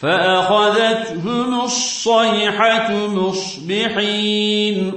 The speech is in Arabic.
فأخذتهم الصيحة مصبحين.